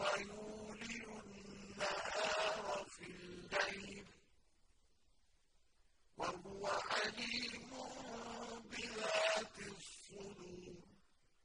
ويولج النهار في الليل وهو عليم بذات الصدور.